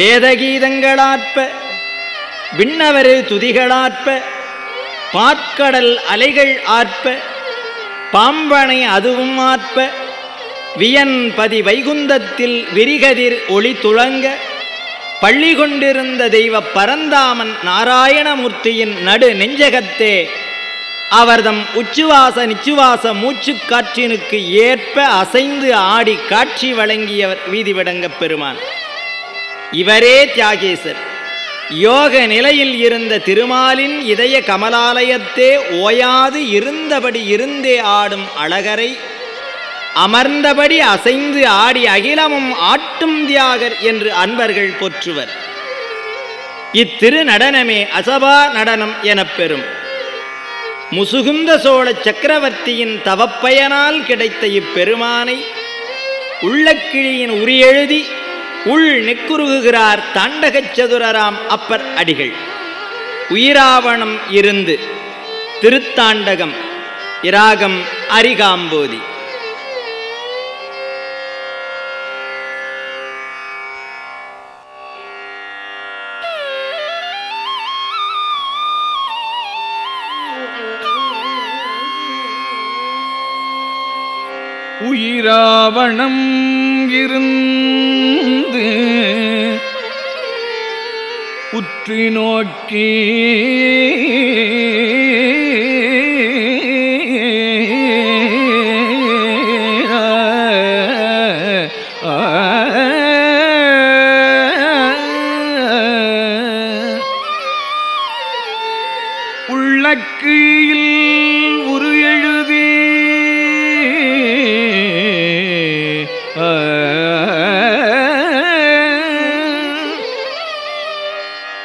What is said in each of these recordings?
வேதகீதங்களாற்ப விண்ணவரு துதிகளாற்ப பாற்கடல் அலைகள் ஆற்ப பாம்பனை அதுவும் ஆற்ப வியன் பதி வைகுந்தத்தில் விரிகதிர் ஒளி துளங்க பள்ளி கொண்டிருந்த தெய்வ பரந்தாமன் நாராயணமூர்த்தியின் நடு நெஞ்சகத்தே அவர்தம் உச்சுவாச நிச்சுவாச மூச்சு காற்றினுக்கு ஏற்ப அசைந்து ஆடி காட்சி வழங்கியவர் வீதிவிடங்கப் பெருமான். இவரே தியாகேசர். யோக நிலையில் இருந்த திருமாலின் இதய கமலாலயத்தே ஓயாது இருந்தபடி இருந்தே ஆடும் அழகரை அமர்ந்தபடி அசைந்து ஆடி அகிலமும் ஆட்டும் தியாகர் என்று அன்பர்கள் போற்றுவர். இத்திரு நடனமே அசபா நடனம் எனப் பெறும். முசுகுந்த சோழ சக்கரவர்த்தியின் தவப்பயனால் கிடைத்த இப்பெருமானை உள்ளக்கிழியின் உரியெழுதி உள் நெக்குருகுகிறார் தாண்டகச் சதுரராம் அப்பர் அடிகள். உயிராவணம் இருந்து திருத்தாண்டகம் இராகம் அரிகாம்போதி. உயிராவணம் இருந்து உற்று நோக்கி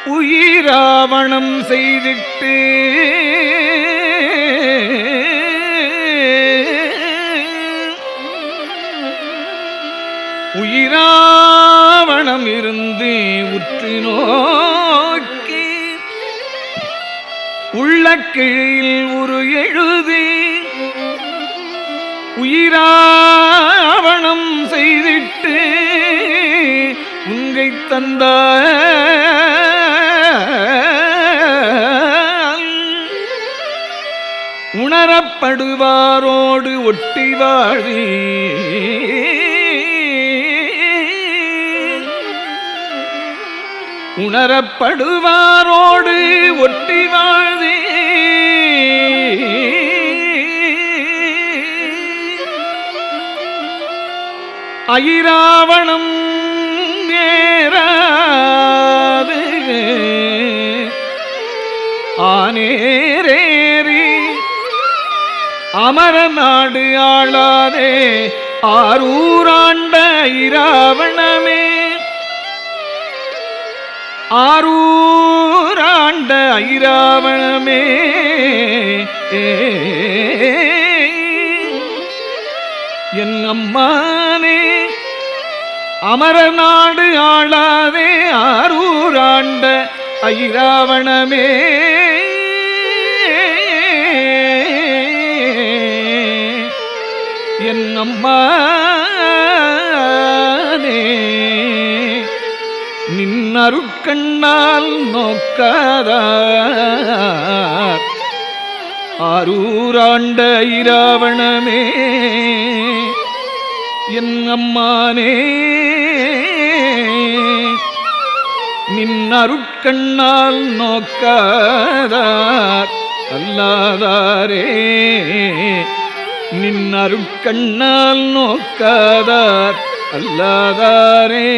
உயிராவணம் செய்திட்டு உயிராவணம் இருந்து உற்று நோக்கி உள்ளக்கிழியில் ஒரு எழுதி உயிராவணம் செய்திட்டு உங்கை தந்த உணரப்படுவாரோடு ஒட்டி வாழி உணரப்படுவாரோடு ஒட்டி வாழி ஐராவணம் நேராது ஆனே அமர நாடு ஆளாதே ஆரூராண்ட இராவணமே. ஆரூராண்ட ஐராவணமே என் அம்மானே அமர நாடு ஆளாதே ஆரூராண்ட ஐராவணமே என் அம்மானே நின்னருட்கண்ணால் நோக்காதார். ஆரூராண்ட இராவணமே என் அம்மானே நின்னருட்கண்ணால் நோக்காதார். அல்லாதாரே நின்னருட்கண்ணால் நோக்காதார் அல்லாதாரே.